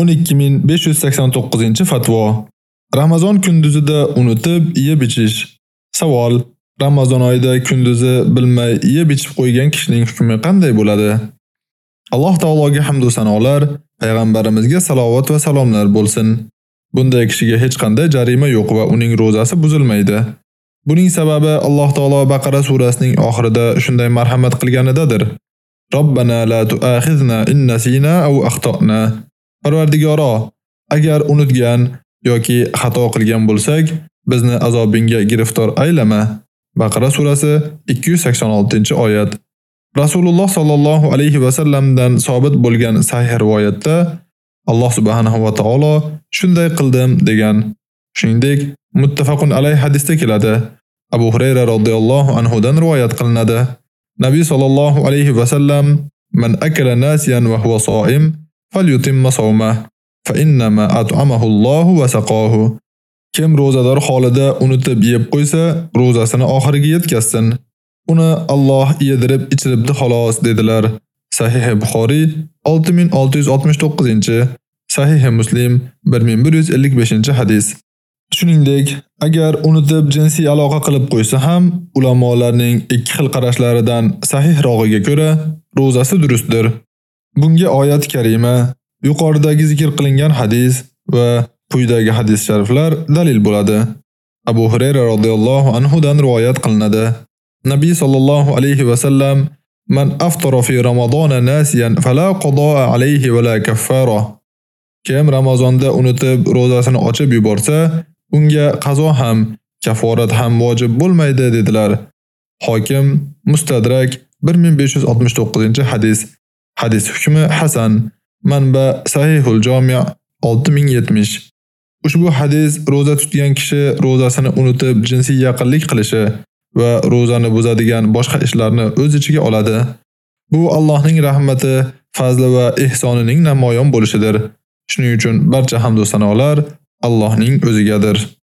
12589-fatvo. Ramazon kunduzida unutib yeb ichish. Savol: Ramazon oyida kunduzi bilmay yeb ichib qo'ygan kishining hukmi qanday bo'ladi? Alloh taologa hamd va sanolar, payg'ambarimizga salovat va salomlar bo'lsin. Bunday kishiga hech qanday jarima yo'q va uning ro'zasi buzilmaydi. Buning sababi Alloh taolo Baqara surasining oxirida shunday marhamat qilganidadir. Robbana la tu'akhizna in nasina aw akhtana. Parvardigoro, agar unutgan yoki xato qilgan bo'lsak, bizni azobingga giriftor aylama. Baqara surasi 286-oyat. Rasululloh sallallohu alayhi va sallamdan sobit bo'lgan sahih rivoyatda Alloh subhanahu va taolo shunday qildim degan. Shuningdek, muttafaqun alayh hadisda keladi. Abu Hurayra radhiyallohu anhu dan rivoyat qilinadi. Nabiy sallallohu alayhi va sallam: "Man akala nasiyan va huwa so'im falyutimma sawmah, fa innama at'amahu Allohu va saqahu." Kim ro'zador holida unutib yeb qo'ysa, ro'zasini oxiriga yetkazsin. Uni Alloh yedirib ichiribdi xolos dedilar. Sahih Buxoriy 6669-chi, Sahih Muslim 1155-chi hadis. Shuningdek, agar unutib jinsiy aloqa qilib qo'ysa ham, ulamolarning ikki xil qarashlaridan sahihrog'iga ko'ra ro'zasi durustdir. Bunga oyat karima, yuqoridagi zikr qilingan hadis va quyidagi hadis shariflar dalil bo'ladi. Abu Hurayra radhiyallohu anhu dan rivoyat qilinadi. Nabiy sallallohu alayhi va sallam Man aftara fi Ramazon nasiyan fala qadaa alayhi va la kaffara. Kim Ramazonda unutib ro'zasini ochib yuborsa, unga qazo ham, kaforat ham vojib bo'lmaydi dedilar. Hokim Mustadrak 1569-hadis. Hadis hukmi hasan. Manba Sahihul Jami' 6070. Ushbu hadis roza tutgan kishi rozasini unutib jinsiy yaqinlik qilishi va rozani buzadigan boshqa ishlarni o'z ichiga oladi. Bu Allohning rahmati, fazli va ehsonining namoyon bo'lishidir. Shuning uchun barcha hamd va sanolar Allohning o'zigadir.